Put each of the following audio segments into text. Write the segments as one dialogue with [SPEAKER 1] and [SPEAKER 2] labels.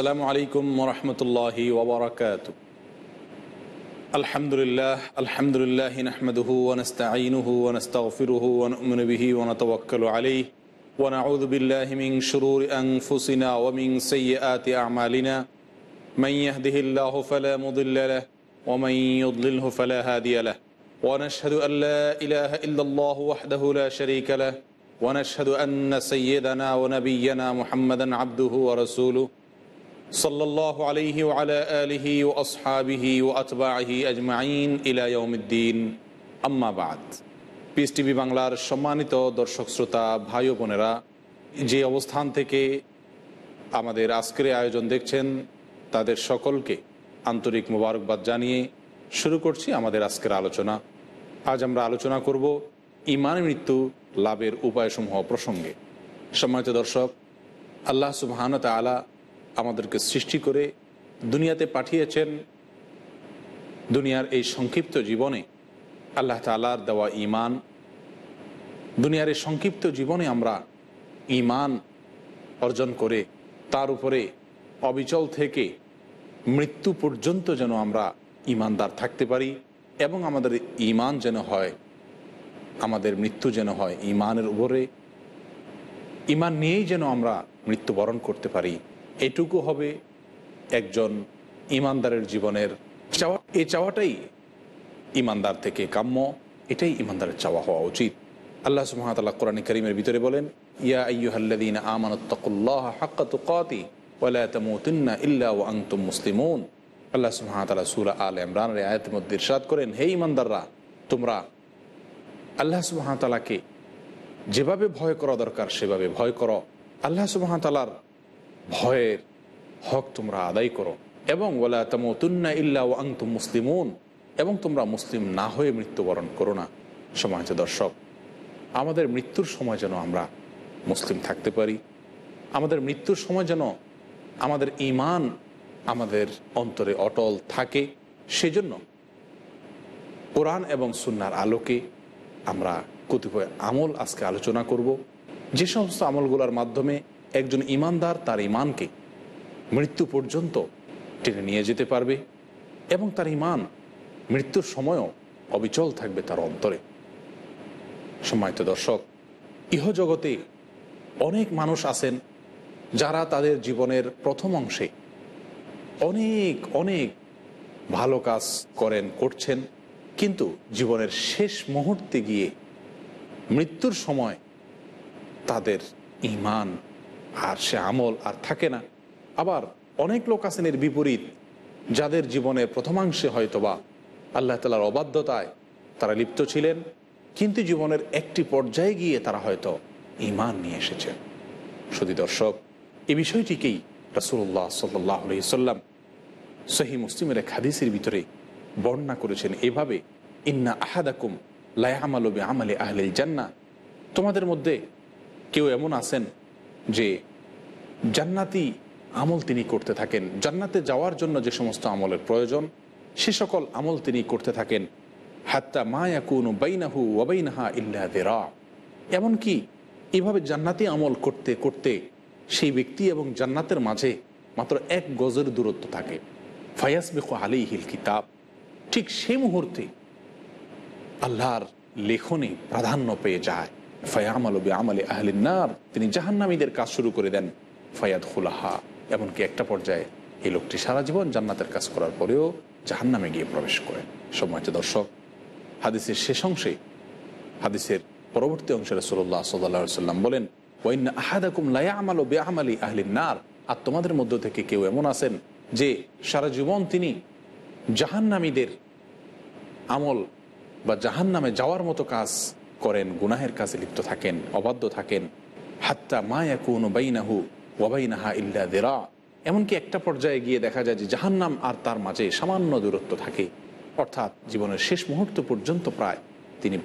[SPEAKER 1] আসসালামু আলাইকুম الله ওবরাকাত الحمد لله الحمد لله نحمده ونستعينه ونستغفره ونؤمن به ونتوكل عليه. ونعوذ بالله من شرور أنفسنا ومن سيئات أعمالنا. من يهده الله فلا مضل له ومن يضلله فلا هادي له. ونشهد أن لا إله إلا الله وحده لا شريك له. ونشهد أن سيدنا ونبينا محمدا عبده ورسوله. صلى الله عليه وعلى آله وأصحابه وأتباعه أجمعين إلى يوم الدين أما بعد পিস টিভি বাংলার সম্মানিত দর্শক শ্রোতা ভাই ও বোনেরা যে অবস্থান থেকে আমাদের আজকের এই আয়োজন দেখছেন তাদের সকলকে আন্তরিক মোবারকবাদ জানিয়ে শুরু করছি আমাদের আজকের আলোচনা আজ আমরা আলোচনা করব ইমান মৃত্যু লাভের উপায়সমূহ প্রসঙ্গে সম্মানিত দর্শক আল্লাহ সুবাহান তালা আমাদেরকে সৃষ্টি করে দুনিয়াতে পাঠিয়েছেন। দুনিয়ার এই সংক্ষিপ্ত জীবনে আল্লাহ তালার দেওয়া ইমান দুনিয়ার এই সংক্ষিপ্ত জীবনে আমরা ইমান অর্জন করে তার উপরে অবিচল থেকে মৃত্যু পর্যন্ত যেন আমরা ইমানদার থাকতে পারি এবং আমাদের ইমান যেন হয়, আমাদের মৃত্যু যেন হয় ইমানের উপরে। ইমান নিয়েই যেন আমরা মৃত্যুবরণ করতে পারি। এটুকু হবে একজন ইমানদারের জীবনের চাওয়া। এই চাওয়াটাই ইমানদার থেকে কাম্য, এটাই ইমানদারের চাওয়া হওয়া উচিত। আল্লাহ সুহামতাল্লাহ কোরআন করিমের ভিতরে বলেন, ইয়া আইয়ুহাল্লাদিন আমানত্তকুল্লাহ হাক্কা তুকাতি ওয়ালা তামুতুন্না ইল্লা ওয়া মুসলিমুন। আল্লাহ আল করেন, হে তোমরা যেভাবে ভয় করা দরকার, সেভাবে ভয় করো। আল্লাহ সুবাহতালার ভয়ের হক তোমরা আদায় করো। এবং ওলা তামতুন্না ইল্লা ও আংতুম মুসলিমুন। এবং তোমরা মুসলিম না হয়ে মৃত্যুবরণ করো না সমাজ দর্শক। আমাদের মৃত্যুর সময় যেন আমরা মুসলিম থাকতে পারি। আমাদের মৃত্যুর সময় যেন আমাদের ইমান আমাদের অন্তরে অটল থাকে। সেজন্য কোরআন এবং সুন্নার আলোকে আমরা কতিপয় আমল আজকে আলোচনা করব। যে সমস্ত আমলগুলোর মাধ্যমে একজন ইমানদার তার ইমানকে মৃত্যু পর্যন্ত টেনে নিয়ে যেতে পারবে এবং তার ইমান মৃত্যুর সময়ও অবিচল থাকবে তার অন্তরে। সম্মানিত দর্শক, ইহজগতে অনেক মানুষ আছেন যারা তাদের জীবনের প্রথম অংশে অনেক অনেক ভালো কাজ করেন, করছেন, কিন্তু জীবনের শেষ মুহূর্তে গিয়ে মৃত্যুর সময় তাদের ইমান আর সে আমল আর থাকে না। আবার অনেক লোক আছেন এর বিপরীত, যাদের জীবনের প্রথমাংশে হয়তোবা আল্লাহ তালার অবাধ্যতায় তারা লিপ্ত ছিলেন, কিন্তু জীবনের একটি পর্যায়ে গিয়ে তারা হয়তো ইমান নিয়ে এসেছেন শুধু দর্শক এই বিষয়টিকেই রসুল্লাহ সাল্লাহ সাল্লাম সহি মুসলিমের এক হাদিসের ভিতরে বর্ণনা করেছেন এভাবে, ইন্না আহাদাকুম লায়ামালবে আমলে আহলিল জান্না তোমাদের মধ্যে কেউ এমন আছেন যে জান্নাতি আমল তিনি করতে থাকেন। জান্নাতে যাওয়ার জন্য যে সমস্ত আমলের প্রয়োজন, সে সকল আমল তিনি করতে থাকেন। হাত্তা মায়াকুন বাইনাহু ওবাইনাহা ইল্লা দেরা। এমনকি এভাবে জান্নাতি আমল করতে করতে সেই ব্যক্তি এবং জান্নাতের মাঝে মাত্র এক গজের দূরত্ব থাকে। ফায়াস বেকু আলী হিল কিতাব। ঠিক সে মুহূর্তে আল্লাহর লেখনে প্রাধান্য পেয়ে যায়। ফয়ামাল আমলে আহলিনার তিনি জাহান্নামীদের কাজ শুরু করে দেন ফয়াদ হুলাহা এমনকি একটা পর্যায়ে এই লোকটি সারা জীবন জান্নাতের কাজ করার পরেও জাহান্নামে গিয়ে প্রবেশ করেন। সম্মানিত দর্শক, হাদিসের শেষ অংশে, হাদিসের পরবর্তী অংশে রসুল্লাহ সাল্লা সাল্লাম বলেন ওয়াইন আহাদাকুম লায়া আমাল ও বেআমালি আহলিন নার। আর তোমাদের মধ্য থেকে কেউ এমন আছেন যে সারা জীবন তিনি জাহান্নামীদের আমল বা জাহান্নামে যাওয়ার মতো কাজ করেন, গুনাহের কাজে লিপ্ত থাকেন, অবাধ্য থাকেন। হাত্তা মায়া কুন বাইনাহু ওয়াবাইনাহা ইল্লা দেরা। এমনকি একটা পর্যায়ে গিয়ে দেখা যায় যে জাহান্নাম আর তার মাঝে সামান্য দূরত্ব থাকে। অর্থাৎ জীবনের শেষ মুহূর্ত পর্যন্ত প্রায় তিনি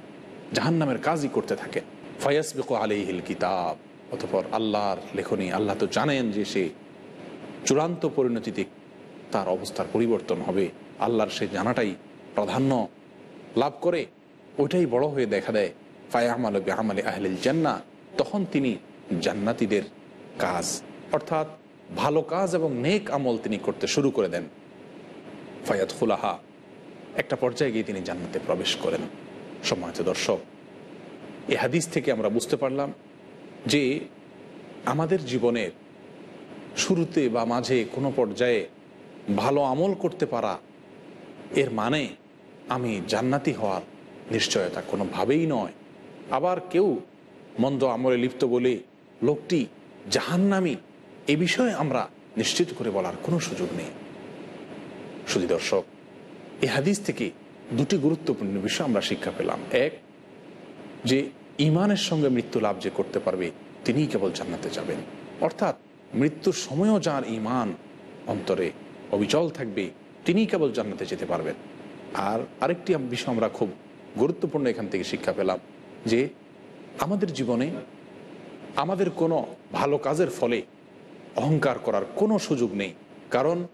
[SPEAKER 1] জাহান্নামের কাজই করতে থাকেন। ফয়াস বেকো আলিহিল কিতাব। অতপর আল্লাহর লেখনী, আল্লাহ তো জানেন যে সে চূড়ান্ত পরিণতিতে তার অবস্থার পরিবর্তন হবে। আল্লাহর সে জানাটাই প্রাধান্য লাভ করে, ওইটাই বড় হয়ে দেখা দেয়। ফায়ামাল বেহামালে আহলিল জান্না, তখন তিনি জান্নাতিদের কাজ, অর্থাৎ ভালো কাজ এবং নেক আমল তিনি করতে শুরু করে দেন। ফায়াত ফুলাহা একটা পর্যায়ে গিয়ে তিনি জান্নাতে প্রবেশ করেন। সম্মানিত দর্শক, এ হাদিস থেকে আমরা বুঝতে পারলাম যে আমাদের জীবনের শুরুতে বা মাঝে কোনো পর্যায়ে ভালো আমল করতে পারা, এর মানে আমি জান্নাতি হওয়ার নিশ্চয়তা কোনোভাবেই নয়। আবার কেউ মন্দ আমলে লিপ্ত বলে লোকটি জাহান্নামি, এ বিষয়ে আমরা নিশ্চিত করে বলার কোনো সুযোগ নেই। শুধু দর্শক এই হাদিস থেকে দুটি গুরুত্বপূর্ণ বিষয় আমরা শিক্ষা পেলাম। এক, যে ইমানের সঙ্গে মৃত্যু লাভ যে করতে পারবে, তিনিই কেবল জান্নাতে যাবেন। অর্থাৎ মৃত্যুর সময়ও যার ইমান অন্তরে অবিচল থাকবে, তিনিই কেবল জান্নাতে যেতে পারবেন। আর আরেকটি বিষয় আমরা খুব গুরুত্বপূর্ণ এখান থেকে শিক্ষা পেলাম। যে আমাদের জীবনে আমাদের কোনো ভালো কাজের ফলে অহংকার করার কোনো সুযোগ নেই। কারণ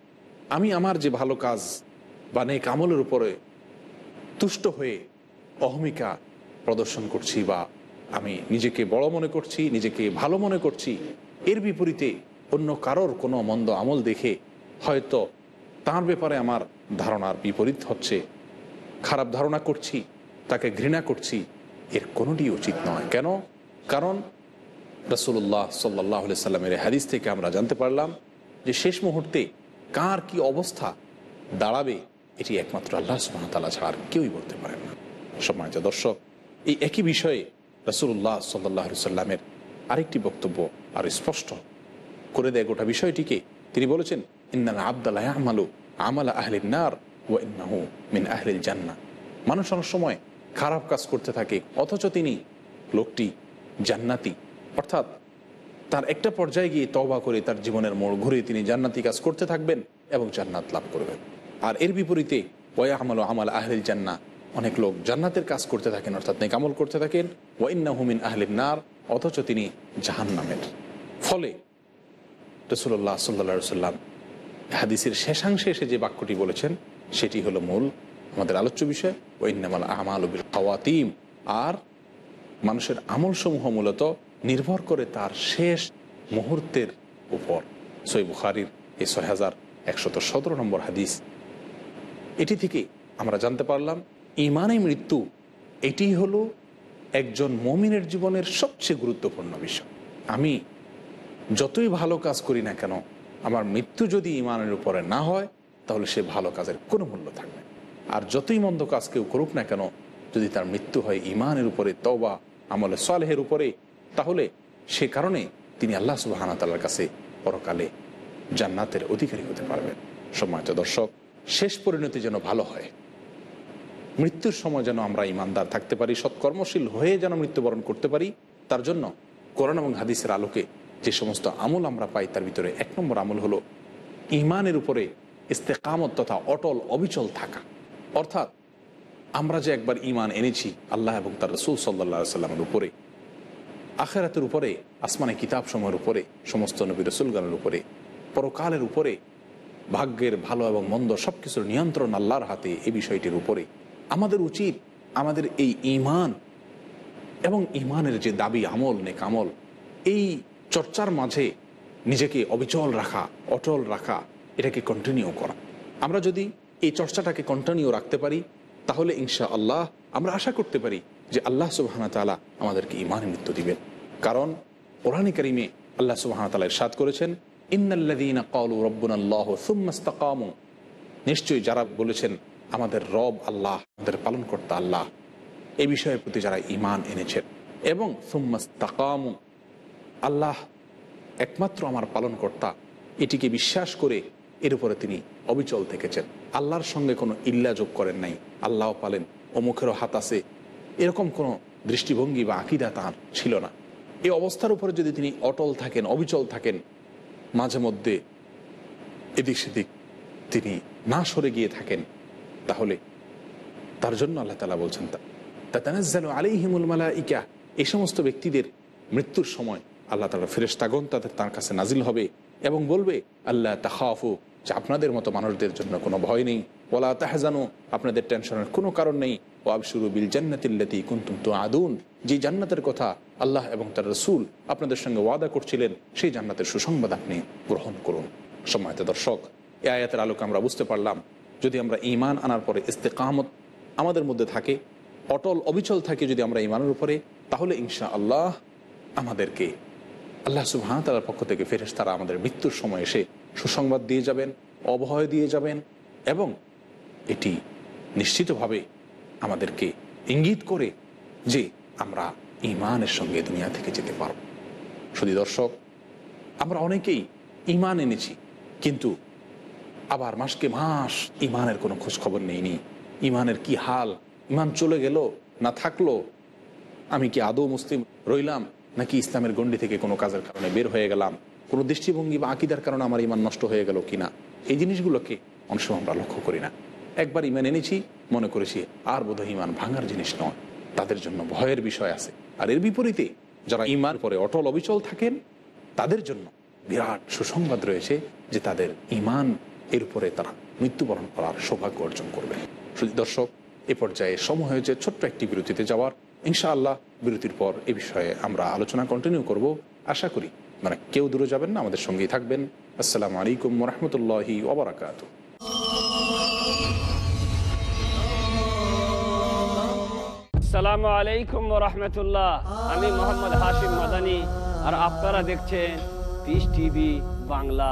[SPEAKER 1] আমি আমার যে ভালো কাজ বা নেক আমলের উপরে তুষ্ট হয়ে অহমিকা প্রদর্শন করছি বা আমি নিজেকে বড় মনে করছি, নিজেকে ভালো মনে করছি, এর বিপরীতে অন্য কারোর কোনো মন্দ আমল দেখে হয়তো তার ব্যাপারে আমার ধারণার বিপরীত হচ্ছে। খারাপ ধারণা করছি, তাকে ঘৃণা করছি এর কোনোটি উচিত নয়। কেন? কারণ রসুল্লাহ সাল্লাহ সাল্লামের হাদিস থেকে আমরা জানতে পারলাম যে শেষ মুহূর্তে কার কি অবস্থা দাঁড়াবে, এটি একমাত্র আল্লাহ সুবাহতালা ছাড়া আর কেউই বলতে পারেন না। সম্মানিত দর্শক, এই একই বিষয়ে রসুল্লাহ সাল্লাহ সাল্লামের আরেকটি বক্তব্য আর স্পষ্ট করে দেয় গোটা বিষয়টিকে। তিনি বলেছেন ইন্নান আবদাল্লাহ আমালু আমালা আহলিন নার ও ইন্নাহু মিন আহলিল জান্না মানুষ অনেক সময় খারাপ কাজ করতে থাকে। অথচ তিনি লোকটি জান্নাতি। অর্থাৎ তার একটা পর্যায়ে গিয়ে তবা করে তার জীবনের মোড় ঘুরে তিনি জান্নাতি কাজ করতে থাকবেন এবং জান্নাত লাভ করবেন। আর এর বিপরীতে ওয়া আমল আমাল আহলিল জান্না অনেক লোক জান্নাতের কাজ করতে থাকেন, অর্থাৎ নেকামল করতে থাকেন। ওয়াইন্না হুমিন আহলিন নার। অথচ তিনি জাহান্নামের। ফলে রসুল্লাহ সাল্লা সাল্লাম হাদিসের শেষাংশে এসে যে বাক্যটি বলেছেন, সেটি হলো মূল আমাদের আলোচ্য বিষয় ওইনামাল আমাল খাওয়াতিম। আর মানুষের আমলসমূহ মূলত নির্ভর করে তার শেষ মুহূর্তের উপর। সই বুখারির এই ছয় হাজার একশত সতেরো নম্বর হাদিস। এটি থেকে আমরা জানতে পারলাম ইমানে মৃত্যু এটি হলো একজন মমিনের জীবনের সবচেয়ে গুরুত্বপূর্ণ বিষয়। আমি যতই ভালো কাজ করি না কেন, আমার মৃত্যু যদি ইমানের উপরে না হয়, তাহলে সে ভালো কাজের কোনো মূল্য থাকবে। আর যতই মন্দ কাজ কেউ করুক না কেন, যদি তার মৃত্যু হয় ইমানের উপরে, তওবা, আমলে সালেহের উপরে, তাহলে সে কারণে তিনি আল্লাহ সুবাহানা তাল্লার কাছে পরকালে জান্নাতের অধিকারী হতে পারবেন। সম্মানিত দর্শক, শেষ পরিণতি যেন ভালো হয়। মৃত্যুর সময় যেন আমরা ইমানদার থাকতে পারি, সৎকর্মশীল হয়ে যেন মৃত্যুবরণ করতে পারি, তার জন্য কোরআন এবং হাদিসের আলোকে যে সমস্ত আমল আমরা পাই, তার ভিতরে এক নম্বর আমল হলো ইমানের উপরে ইস্তেকামত তথা অটল, অবিচল থাকা। অর্থাৎ আমরা যে একবার ইমান এনেছি, আল্লাহ এবং তার রসুল সাল্লা সাল্লামের উপরে, আখেরাতের উপরে, আসমানে কিতাব সময়ের উপরে, সমস্ত নবী রসুলগানের উপরে, পরকালের উপরে, ভাগ্যের ভালো এবং মন্দ সব কিছুর নিয়ন্ত্রণ আল্লাহর হাতে এই বিষয়টির উপরে, আমাদের উচিত আমাদের এই ইমান এবং ইমানের যে দাবি আমল, নেক আমল, এই চর্চার মাঝে নিজেকে অবিচল রাখা, অটল রাখা, এটাকে কন্টিনিউ করা। আমরা যদি এই চর্চাটাকে কন্টিনিউ রাখতে পারি, তাহলে ইনশা আল্লাহ আমরা আশা করতে পারি যে আল্লাহ সুবাহানা তালা আমাদেরকে ইমানে মৃত্যু দিবেন। কারণ কোরআন করিমে আল্লাহ সুবাহানা তালা ইরশাদ করেছেন ইন্নাল্লাদিন কলু রব্বুন আল্লাহ সুম্মাস্তাকামু নিশ্চয়ই যারা বলেছেন, আমাদের রব আল্লাহ, আমাদের পালনকর্তা আল্লাহ। এ বিষয়ের প্রতি যারা ইমান এনেছেন এবং সুম্মাস্তাকামু আল্লাহ একমাত্র আমার পালনকর্তা, এটিকে বিশ্বাস করে এর উপরে তিনি অবিচল থেকেছেন। আল্লাহর সঙ্গে কোনো ইল্লা যোগ করেন নাই। আল্লাহ পালেন, অমুখেরও হাত আছে। এরকম কোনো দৃষ্টিভঙ্গি বা আকিদা তাঁর ছিল না। এই অবস্থার উপরে যদি তিনি অটল থাকেন, অবিচল থাকেন, মাঝে মধ্যে এদিক সেদিক তিনি না সরে গিয়ে থাকেন, তাহলে তার জন্য আল্লাহ তালা বলছেন তা তা তানাজ্জালু আলাইহিমুল মালাইকা। এই সমস্ত ব্যক্তিদের মৃত্যুর সময় আল্লাহ তালা ফেরেশতাগণ তাদের তার কাছে নাজিল হবে এবং বলবে আল্লাহ তাহাফু যে আপনাদের মতো মানুষদের জন্য কোনো ভয় নেই। ওলা তাহাজানো, আপনাদের টেনশনের কোনো কারণ নেই। ও আবশুরু বিল জান্নাতিল্লাতি কুন্তুম তো আদুন যে জান্নাতের কথা আল্লাহ এবং তার রসুল আপনাদের সঙ্গে ওয়াদা করছিলেন, সেই জান্নাতের সুসংবাদ আপনি গ্রহণ করুন। সম্মানিত দর্শক, এ আয়াতের আলোকে আমরা বুঝতে পারলাম, যদি আমরা ইমান আনার পরে ইস্তেকামত আমাদের মধ্যে থাকে, অটল অবিচল থাকে যদি আমরা ইমানের উপরে, তাহলে ইনশা আল্লাহ আমাদেরকে, আল্লাহ সুবহান তালার পক্ষ থেকে ফেরেস তারা আমাদের মৃত্যুর সময় এসে সুসংবাদ দিয়ে যাবেন অভয় দিয়ে যাবেন এবং এটি নিশ্চিতভাবে আমাদেরকে ইঙ্গিত করে যে আমরা ইমানের সঙ্গে দুনিয়া থেকে যেতে পারব। শুধু দর্শক, আমরা অনেকেই ইমান এনেছি, কিন্তু আবার মাসকে মাস ইমানের কোনো খোঁজখবর নেইনি। ইমানের কি হাল? ইমান চলে গেল না থাকল? আমি কি আদৌ মুসলিম রইলাম নাকি ইসলামের গণ্ডি থেকে কোনো কাজের কারণে বের হয়ে গেলাম? কোনো দৃষ্টিভঙ্গি বা আকিদার কারণে আমার ইমান নষ্ট হয়ে গেল কিনা? এই জিনিসগুলোকে অনেক সময় আমরা লক্ষ্য করি না। একবার ইমান এনেছি, মনে করেছি আর বোধহয় ইমান ভাঙার জিনিস নয়। তাদের জন্য ভয়ের বিষয় আছে। আর এর বিপরীতে যারা ইমান পরে অটল অবিচল থাকেন, তাদের জন্য বিরাট সুসংবাদ রয়েছে যে তাদের ইমান এর উপরে তারা মৃত্যুবরণ করার সৌভাগ্য অর্জন করবে। শুধু দর্শক, এ পর্যায়ে সময় হয়েছে ছোট্ট একটি বিরতিতে যাওয়ার। ইনশাআল্লাহ বিরতির পর এ বিষয়ে আমরা আলোচনা কন্টিনিউ করব। আশা করি মানে কেউ দূরে যাবেন না, আমাদের সঙ্গেই থাকবেন। আসসালামু আলাইকুম রহমতুল্লাহি ওবরাকাত।
[SPEAKER 2] সালামু আলাইকুম রহমতুল্লাহ আমি মোহাম্মদ হাশিম মাদানি, আর আপনারা দেখছেন পিস টিভি বাংলা।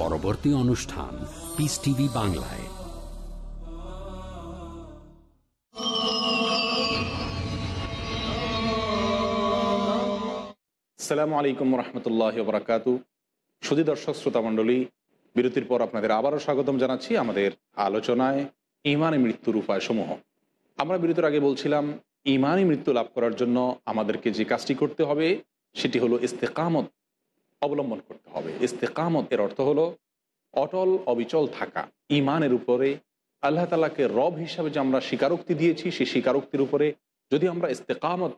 [SPEAKER 3] পরবর্তী অনুষ্ঠান পিস টিভি বাংলায়।
[SPEAKER 1] আসসালামু আলাইকুম রহমতুল্লাহ বরাকাত সুদী দর্শক শ্রোতা মণ্ডলী, বিরতির পর আপনাদের আবারও স্বাগতম জানাচ্ছি আমাদের আলোচনায় ইমানে মৃত্যুর উপায়সমূহ। আমরা বিরতির আগে বলছিলাম ইমানই মৃত্যু লাভ করার জন্য আমাদেরকে যে কাজটি করতে হবে, সেটি হলো ইস্তেকামত অবলম্বন করতে হবে। ইস্তেকামত এর অর্থ হলো অটল অবিচল থাকা। ইমানের উপরে আল্লাহ তালাকে রব হিসাবে যে আমরা স্বীকারোক্তি দিয়েছি সেই স্বীকারোক্তির উপরে যদি আমরা ইস্তেকামত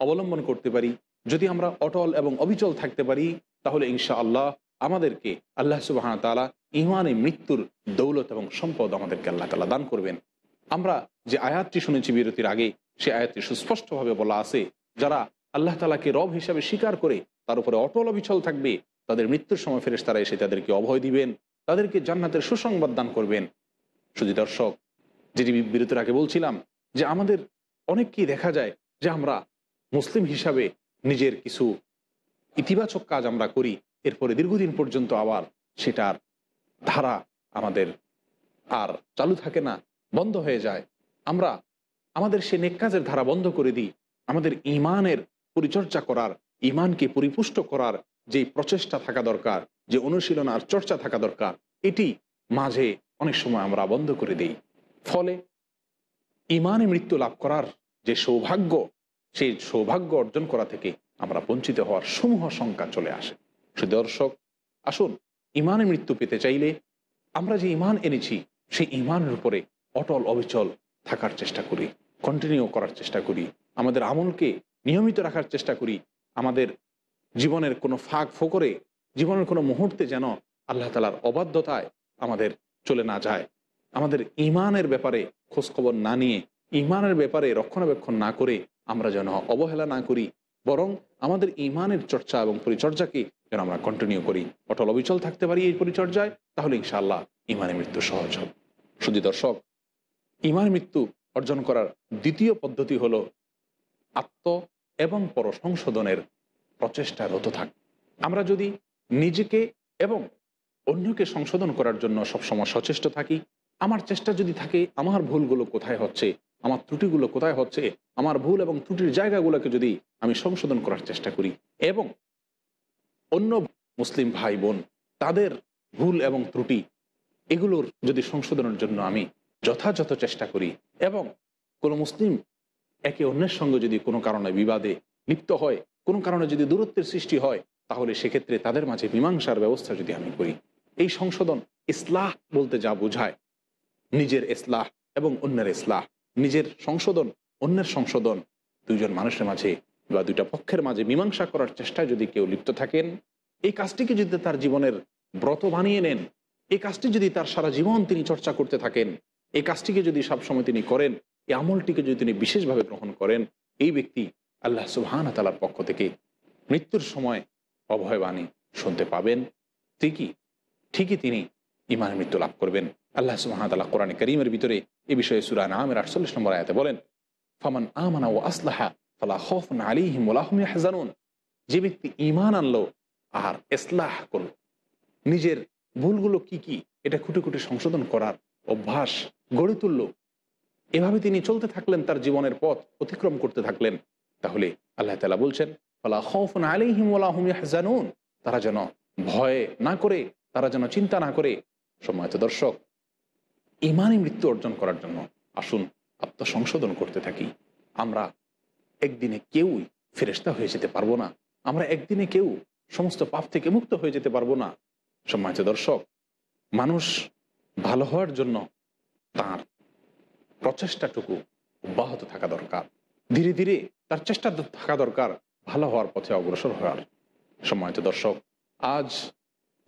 [SPEAKER 1] অবলম্বন করতে পারি, যদি আমরা অটল এবং অবিচল থাকতে পারি, তাহলে ইনশা আল্লাহ আমাদেরকে আল্লাহ সুবাহ তালা ইমানে মৃত্যুর দৌলত এবং সম্পদ আমাদেরকে আল্লাহ তালা দান করবেন। আমরা যে আয়াতটি শুনেছি বিরতির আগে, সে আয়াতটি সুস্পষ্টভাবে বলা আছে, যারা আল্লাহ তালাকে রব হিসাবে স্বীকার করে তার উপরে অটল অবিচল থাকবে। তাদের মৃত্যুর সময় ফেরেস তারা এসে তাদেরকে অভয় দিবেন, তাদেরকে জান্নাতের সুসংবাদ দান করবেন। শুধু দর্শক যেটি বিরতির আগে বলছিলাম যে আমাদের অনেককেই দেখা যায় যে আমরা মুসলিম হিসাবে নিজের কিছু ইতিবাচক কাজ আমরা করি, এরপরে দীর্ঘদিন পর্যন্ত আবার সেটার ধারা আমাদের আর চালু থাকে না, বন্ধ হয়ে যায়। আমরা আমাদের সে নেক কাজের ধারা বন্ধ করে দিই, আমাদের ইমানের পরিচর্যা করার ইমানকে পরিপুষ্ট করার যে প্রচেষ্টা থাকা দরকার, যে অনুশীলন আর চর্চা থাকা দরকার, এটি মাঝে অনেক সময় আমরা বন্ধ করে দিই। ফলে ইমানে মৃত্যু লাভ করার যে সৌভাগ্য, সেই সৌভাগ্য অর্জন করা থেকে আমরা বঞ্চিত হওয়ার সমূহ সংখ্যা চলে আসে। সুদর্শক আসুন ইমানে মৃত্যু পেতে চাইলে আমরা যে ইমান এনেছি, সেই ইমানের উপরে অটল অবিচল থাকার চেষ্টা করি কন্টিনিউ করার চেষ্টা করি। আমাদের আমলকে নিয়মিত রাখার চেষ্টা করি আমাদের জীবনের কোনো ফাঁক ফোকরে, জীবনের কোনো মুহূর্তে যেন আল্লাহ তালার অবাধ্যতায় আমাদের চলে না যায়। আমাদের ইমানের ব্যাপারে খোঁজখবর না নিয়ে ইমানের ব্যাপারে রক্ষণাবেক্ষণ না করে আমরা যেন অবহেলা না করি, বরং আমাদের ইমানের চর্চা এবং পরিচর্যাকে যেন আমরা কন্টিনিউ করি। অটল অবিচল থাকতে পারি এই পরিচর্যায়, তাহলে ইনশাআল্লাহ ইমানের মৃত্যু সহজ হবে। শুধু দর্শক ইমান মৃত্যু অর্জন করার দ্বিতীয় পদ্ধতি হল আত্ম এবং পরসংশোধনের প্রচেষ্টা রত থাক। আমরা যদি নিজেকে এবং অন্যকে সংশোধন করার জন্য সবসময় সচেষ্ট থাকি, আমার চেষ্টা যদি থাকে, আমার ভুলগুলো কোথায় হচ্ছে, আমার ত্রুটিগুলো কোথায় হচ্ছে, আমার ভুল এবং ত্রুটির জায়গাগুলোকে যদি আমি সংশোধন করার চেষ্টা করি এবং অন্য মুসলিম ভাই বোন, তাদের ভুল এবং ত্রুটি, এগুলোর যদি সংশোধনের জন্য আমি যথাযথ চেষ্টা করি এবং কোনো মুসলিম একে অন্যের সঙ্গে যদি কোনো কারণে বিবাদে লিপ্ত হয়, কোনো কারণে যদি দূরত্বের সৃষ্টি হয়, তাহলে সেক্ষেত্রে তাদের মাঝে মীমাংসার ব্যবস্থা যদি আমি করি। এই সংশোধন ইসলাহ বলতে যা বোঝায়, নিজের ইসলাহ এবং অন্যের ইসলাহ। নিজের সংশোধন, অন্যের সংশোধন, দুইজন মানুষের মাঝে বা দুইটা পক্ষের মাঝে মীমাংসা করার চেষ্টায় যদি কেউ লিপ্ত থাকেন, এই কাজটিকে যদি তার জীবনের ব্রত বানিয়ে নেন, এই কাজটি যদি তার সারা জীবন তিনি চর্চা করতে থাকেন, এই কাজটিকে যদি সবসময় তিনি করেন এই আমলটিকে যদি তিনি বিশেষভাবে গ্রহণ করেন, এই ব্যক্তি আল্লাহ সুবহান তালার পক্ষ থেকে মৃত্যুর সময় অভয়বাণী শুনতে পাবেন। ঠিকই ঠিকই তিনি ইমান মৃত্যু লাভ করবেন। আল্লাহ সুহামতাল্লাহ কোরআন করিমের ভিতরে এ বিষয়ে সুরান আমের আটচল্লিশ নম্বর আয়াতে বলেন, ফমান আমানা ও আসলাহা ফলা খফন আলিহিম ওলাহম হাজানুন যে ব্যক্তি ইমান আনলো, আর এসলাহ করল, নিজের ভুলগুলো কি কি, এটা খুঁটে খুঁটে সংশোধন করার অভ্যাস গড়ে তুলল এভাবে তিনি চলতে থাকলেন, তার জীবনের পথ অতিক্রম করতে থাকলেন। তাহলে আল্লাহ তালা বলছেন ওলাহম তারা যেন ভয় না করে, তারা যেন চিন্তা না করে। সময়ত দর্শক, ইমানি মৃত্যু অর্জন করার জন্য আসুন, আত্মসংশোধন করতে থাকি। আমরা একদিনে কেউই ফেরেস্তা হয়ে যেতে পারব না। আমরা একদিনে কেউ সমস্ত পাপ থেকে মুক্ত হয়ে যেতে পারব না। সম্মানিত দর্শক, মানুষ ভালো হওয়ার জন্য তার প্রচেষ্টাটুকু অব্যাহত থাকা দরকার। ধীরে ধীরে তার চেষ্টা থাকা দরকার, ভালো হওয়ার পথে অগ্রসর হওয়ার। সম্মানিত দর্শক, আজ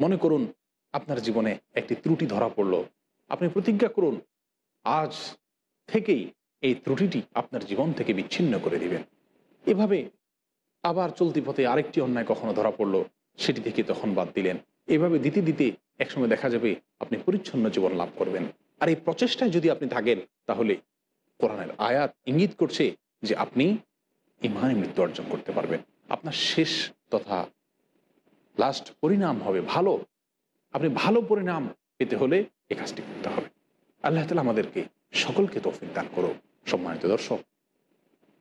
[SPEAKER 1] মনে করুন আপনার জীবনে একটি ত্রুটি ধরা পড়ল। আপনি প্রতিজ্ঞা করুন, আজ থেকেই এই ত্রুটিটি আপনার জীবন থেকে বিচ্ছিন্ন করে দিবেন। এভাবে আবার চলতি পথে আরেকটি অন্যায় কখনো ধরা পড়ল, সেটি থেকে তখন বাদ দিলেন। এভাবে দিতে দিতে একসময় দেখা যাবে আপনি পরিচ্ছন্ন জীবন লাভ করবেন। আর এই প্রচেষ্টায় যদি আপনি থাকেন, তাহলে কোরআনের আয়াত ইঙ্গিত করছে যে আপনি ইমানে মৃত্যু অর্জন করতে পারবেন। আপনার শেষ তথা লাস্ট পরিণাম হবে ভালো। আপনি ভালো পরিণাম পেতে হলে এ কাজটি করতে হবে। আল্লাহ তালা আমাদেরকে সকলকে তৌফিক দান করো সম্মানিত দর্শক,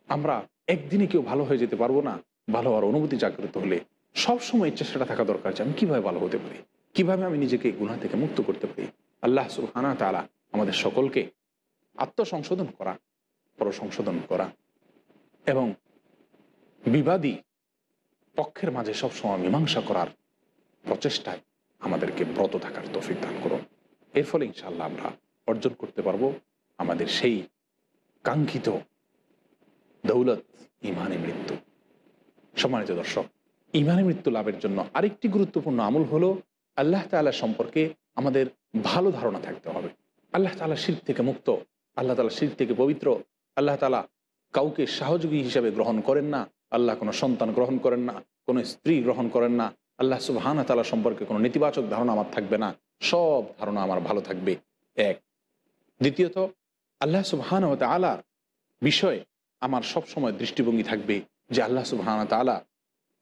[SPEAKER 1] আমরা একদিনে কেউ ভালো হয়ে যেতে পারব না। ভালো হওয়ার অনুভূতি জাগ্রত হলে সবসময় চেষ্টাটা থাকা দরকার যে আমি কীভাবে ভালো হতে পারি, কীভাবে আমি নিজেকে গুণা থেকে মুক্ত করতে পারি। আল্লাহ সুলহানা তালা আমাদের সকলকে আত্মসংশোধন করা, পরসংশোধন করা এবং বিবাদী পক্ষের মাঝে সবসময় মীমাংসা করার প্রচেষ্টায় আমাদেরকে ব্রত থাকার তৌফিক দান করুন। এর ফলে ইনশাল্লাহ আমরা অর্জন করতে পারব আমাদের সেই কাঙ্ক্ষিত দৌলত, ইমানে মৃত্যু। সম্মানিত দর্শক, ইমানে মৃত্যু লাভের জন্য আরেকটি গুরুত্বপূর্ণ আমল হলো আল্লাহ তালা সম্পর্কে আমাদের ভালো ধারণা থাকতে হবে। আল্লাহ তালা শির থেকে মুক্ত, আল্লাহ তালা শির থেকে পবিত্র, আল্লাহ তালা কাউকে সহযোগী হিসাবে গ্রহণ করেন না, আল্লাহ কোনো সন্তান গ্রহণ করেন না, কোনো স্ত্রী গ্রহণ করেন না, আল্লাহ সুবাহানা তালা সম্পর্কে কোনো নেতিবাচক ধারণা আমার থাকবে না, সব ধারণা আমার ভালো থাকবে। এক। দ্বিতীয়ত, আল্লাহ সুবাহান তালার বিষয়ে আমার সব সময় দৃষ্টিভঙ্গি থাকবে যে আল্লাহ সুবাহানা তালা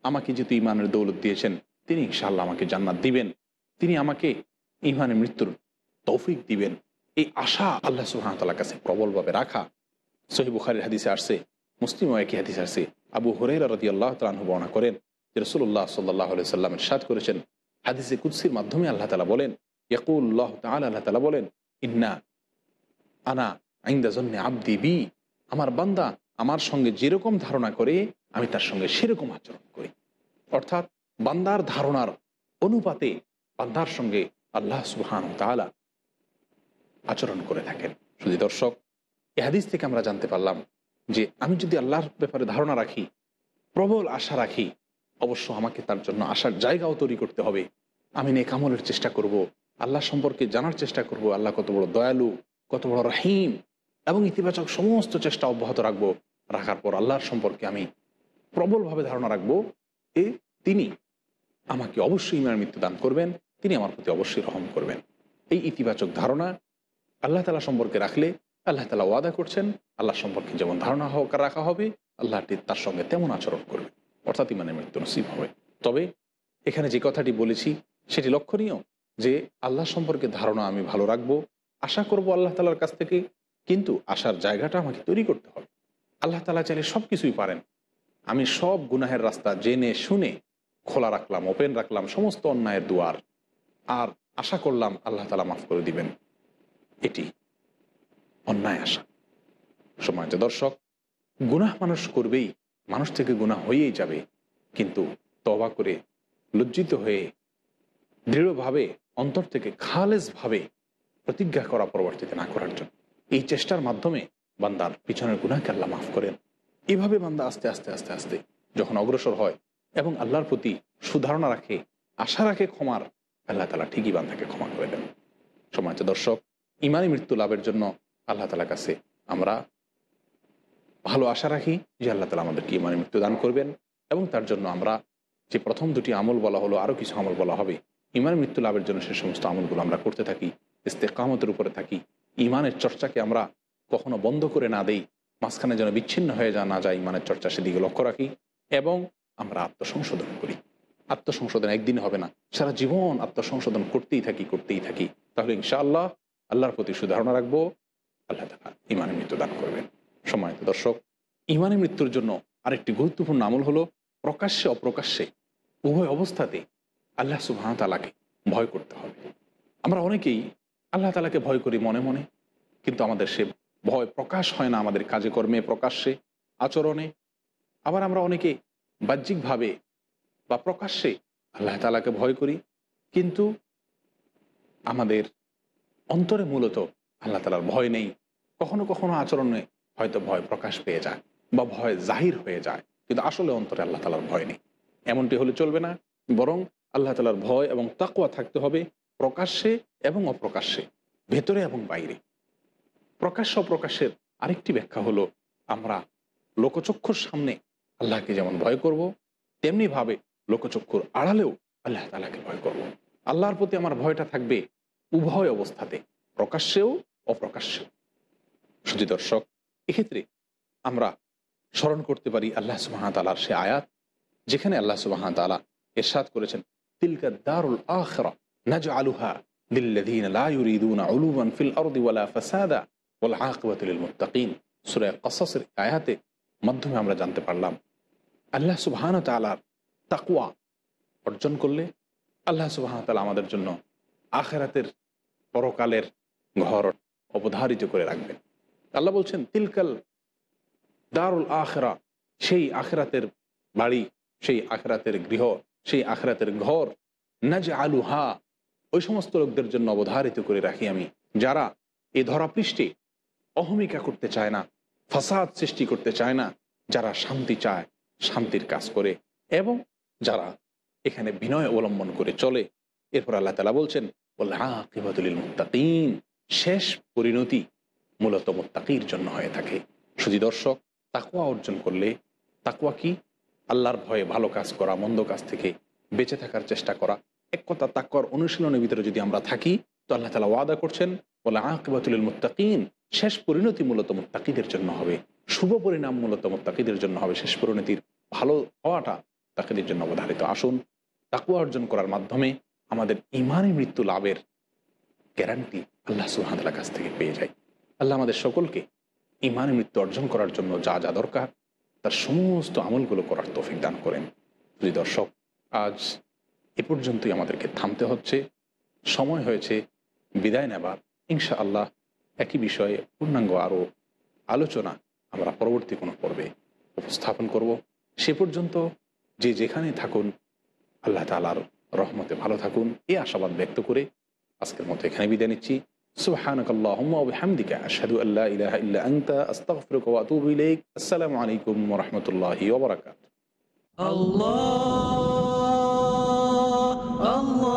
[SPEAKER 1] আমাকে যেহেতু ইমানের দৌলত দিয়েছেন, তিনি ইনশাআল্লাহ আমাকে জান্নাত দিবেন। তিনি আমাকে ইমানে মৃত্যুর তৌফিক দিবেন। এই আশা আল্লাহ সুহামতাল্লাহ কাছে প্রবলভাবে রাখা। সহি বুখারের হাদিসে আসছে মুসলিম একই হাদিসে আসছে। আবু হরের রদি আল্লাহ তালু বর্ণনা করেন যে রসুল্লাহ সাল্লাহ সাল্লামের সাদ করেছেন। হাদিসে কুৎসির মাধ্যমে আল্লাহ তালা বলেন ইয়াকুল্লাহ তাল আল্লাহ তালা বলেন, ইন্না আনা আইন্দা জন্যে আব্দি বি। আমার বান্দা আমার সঙ্গে যেরকম ধারণা করে, আমি তার সঙ্গে সেরকম আচরণ করি। অর্থাৎ বান্দার ধারণার অনুপাতে বান্দার সঙ্গে আল্লাহ সুবহান তালা আচরণ করে থাকেন। শুধু দর্শক, এ হাদিস থেকে আমরা জানতে পারলাম যে আমি যদি আল্লাহর ব্যাপারে ধারণা রাখি, প্রবল আশা রাখি, অবশ্য আমাকে তার জন্য আসার জায়গাও তৈরি করতে হবে। আমি নে কামলের চেষ্টা করব, আল্লাহ সম্পর্কে জানার চেষ্টা করব, আল্লাহ কত বড় দয়ালু, কত বড় রহিম এবং ইতিবাচক সমস্ত চেষ্টা অব্যাহত রাখব। রাখার পর আল্লাহর সম্পর্কে আমি প্রবলভাবে ধারণা রাখব এ তিনি আমাকে অবশ্যই ইমার মৃত্যু দান করবেন তিনি আমার প্রতি অবশ্যই রহম করবেন। এই ইতিবাচক ধারণা আল্লাহ তালা সম্পর্কে রাখলে আল্লাহ তালা ওয়াদা করছেন, আল্লাহ সম্পর্কে যেমন ধারণা হোক রাখা হবে আল্লাহটি তার সঙ্গে তেমন আচরণ করবে। অর্থাৎ ইমানের মৃত্যু নসিব হবে। তবে এখানে যে কথাটি বলেছি, সেটি লক্ষণীয় যে আল্লাহ সম্পর্কে ধারণা আমি ভালো রাখব, আশা করব আল্লাহ তালার কাছ থেকে, কিন্তু আসার জায়গাটা আমাকে তৈরি করতে হবে। আল্লাহ তালা চাইলে সব কিছুই পারেন। আমি সব গুনাহের রাস্তা জেনে শুনে খোলা রাখলাম, ওপেন রাখলাম, সমস্ত অন্যায়ের দুয়ার। আর আশা করলাম আল্লাহ তালা মাফ করে দিবেন। এটি অন্যায় আশা। সময় দর্শক, গুনাহ মানুষ করবেই, মানুষ থেকে গুনাহ হয়েই যাবে। কিন্তু তবা করে লজ্জিত হয়ে, দৃঢ়ভাবে, অন্তর থেকে খালেজভাবে প্রতিজ্ঞা করা পরবর্তীতে না করার জন্য। এই চেষ্টার মাধ্যমে বান্দার পিছনের গুনাহকে আল্লাহ মাফ করেন। এভাবে বান্দা আস্তে আস্তে আস্তে আস্তে যখন অগ্রসর হয় এবং আল্লাহর প্রতি সুধারণা রাখে, আশা রাখে ক্ষমার আল্লাহ তালা ঠিকই বান্ধাকে ক্ষমা করে দেন। সমাজ দর্শক, ইমানি মৃত্যু লাভের জন্য আল্লাহ তালার কাছে আমরা ভালো আশা রাখি যে আল্লাহ তালা আমাদেরকে ইমানি মৃত্যু দান করবেন এবং তার জন্য আমরা যে প্রথম দুটি আমল বলা হলো, আরও কিছু আমল বলা হবে। ইমানের মৃত্যু লাভের জন্য সে সমস্ত আমলগুলো আমরা করতে থাকি, ইস্তেকামতের উপরে থাকি। ইমানের চর্চাকে আমরা কখনো বন্ধ করে না দেই, মাঝখানে যেন বিচ্ছিন্ন হয়ে যা না যায়, ইমানের চর্চা সেদিকে লক্ষ্য রাখি এবং আমরা আত্মসংশোধন করি। আত্মসংশোধন একদিন হবে না। সারা জীবন আত্মসংশোধন করতেই থাকি করতেই থাকি। তাহলে ইনশাআল্লাহ আল্লাহর প্রতি সুধারণা রাখব। আল্লাহ তালা ইমানের মৃত্যু দান করবেন। সম্মানিত দর্শক, ইমানের মৃত্যুর জন্য আরেকটি গুরুত্বপূর্ণ আমল হলো প্রকাশ্যে অপ্রকাশ্যে উভয় অবস্থাতে আল্লাহ সুবাহ তালাকে ভয় করতে হবে। আমরা অনেকেই আল্লাহ তালাকে ভয় করি মনে মনে, কিন্তু আমাদের সে ভয় প্রকাশ হয় না আমাদের কাজে কর্মে, প্রকাশ্যে, আচরণে। আবার আমরা অনেকে বাহ্যিকভাবে বা প্রকাশ্যে আল্লাহ তালাকে ভয় করি, কিন্তু আমাদের অন্তরে মূলত আল্লাহ তালার ভয় নেই। কখনো কখনো আচরণে হয়তো ভয় প্রকাশ পেয়ে যায় বা ভয় জাহির হয়ে যায়, কিন্তু আসলে অন্তরে আল্লাহ তালার ভয় নেই। এমনটি হলে চলবে না, বরং আল্লাহ তালার ভয় এবং তাকুয়া থাকতে হবে প্রকাশ্যে এবং অপ্রকাশ্যে, ভেতরে এবং বাইরে। প্রকাশ্য অপ্রকাশের আরেকটি ব্যাখ্যা হলো, আমরা লোকচক্ষুর সামনে আল্লাহকে যেমন ভয় করব, তেমনিভাবে লোকচক্ষুর আড়ালেও আল্লাহ তালাকে ভয় করব। আল্লাহর প্রতি আমার ভয়টা থাকবে উভয় অবস্থাতে, প্রকাশ্যেও, অপ্রকাশ্যেও শুধু দর্শক, এক্ষেত্রে আমরা স্মরণ করতে পারি আল্লাহ সুবাহ তালার সে আয়াত, যেখানে আল্লাহ সুবাহ তালা এরশাদ করেছেন, তিলকা দারুল আখরা নাজ আলুহা আয়াতে মাধ্যমে আমরা জানতে পারলাম, আল্লাহ সুবহানাহু তাআলার তাকওয়া অর্জন করলে আল্লাহ সুবহানাহু তাআলা আমাদের জন্য আখেরাতের পরকালের ঘর অবধারিত করে রাখবেন। আল্লাহ বলছেন, তিলকাল দারুল আখরা সেই আখেরাতের বাড়ি, সেই আখেরাতের গৃহ, সেই আখেরাতের ঘর না যে আলুহা ওই সমস্ত লোকদের জন্য অবধারিত করে রাখি আমি। যারা এ ধরাপৃষ্ঠে অহমিকা করতে চায় না, ফাসাদ সৃষ্টি করতে চায় না, যারা শান্তি চায়, শান্তির কাজ করে, এবং যারা এখানে বিনয় অবলম্বন করে চলে। এরপর আল্লাহ তালা বলছেন মুত্তাকিন শেষ পরিণতি মূলত মোত্তাকির জন্য হয়ে থাকে। শুধু দর্শক তাকুয়া অর্জন করলে তাকুয়া কি? আল্লাহর ভয়ে ভালো কাজ করা, মন্দ কাজ থেকে বেঁচে থাকার চেষ্টা করা। এক কথা তাকুয়ার অনুশীলনের ভিতরে যদি আমরা থাকি, তো আল্লাহ তালা ওয়াদা করছেন বলে আকিবাতুল মুত্তাকিন শেষ পরিণতি মূলত মোত্তাকিদের জন্য হবে। শুভ পরিণাম মূলত মোত্তাকিদের জন্য হবে। শেষ পরিণতির ভালো হওয়াটা তাকিদের জন্য অবধারিত আসুন। তাকুয়া অর্জন করার মাধ্যমে আমাদের ইমানে মৃত্যু লাভের গ্যারান্টি আল্লাহ সুহামতাল্লাহ কাছ থেকে পেয়ে যায়। আল্লাহ আমাদের সকলকে ইমানে মৃত্যু অর্জন করার জন্য যা যা দরকার, তার সমস্ত আমলগুলো করার তৌফিক দান করেন। যদি দর্শক, আজ এ পর্যন্তই আমাদেরকে থামতে হচ্ছে। সময় হয়েছে, বিদায় নেবার। ইনশা আল্লাহ একই বিষয়ে পূর্ণাঙ্গ আরও আলোচনা আমরা পরবর্তী কোনো পর্বে উপস্থাপন করব। সে পর্যন্ত যে যেখানে থাকুন, আল্লাহ তালার রহমতে ভালো থাকুন। এ আশাবাদ ব্যক্ত করে আজকের মতো এখানে বিদায় নিচ্ছি।
[SPEAKER 4] সুহানকাল্লাহমদিকা আশাদু আল্লাহ আলাইকুম আল্লাহ।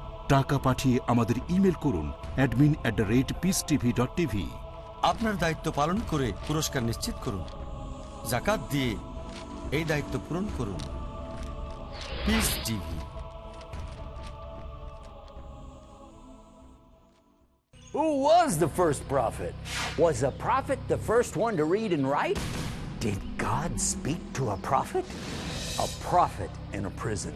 [SPEAKER 5] টাকা পাঠিয়ে আমাদের ইমেল করুন অ্যাডমিন
[SPEAKER 6] আপনার দায়িত্ব পালন করে পুরস্কার নিশ্চিত করুন জাকাত দিয়ে এই দায়িত্ব পূরণ করুন peace TV
[SPEAKER 7] Who was the first prophet? Was a prophet the first one to read and write? Did God speak to a prophet? A prophet in a prison.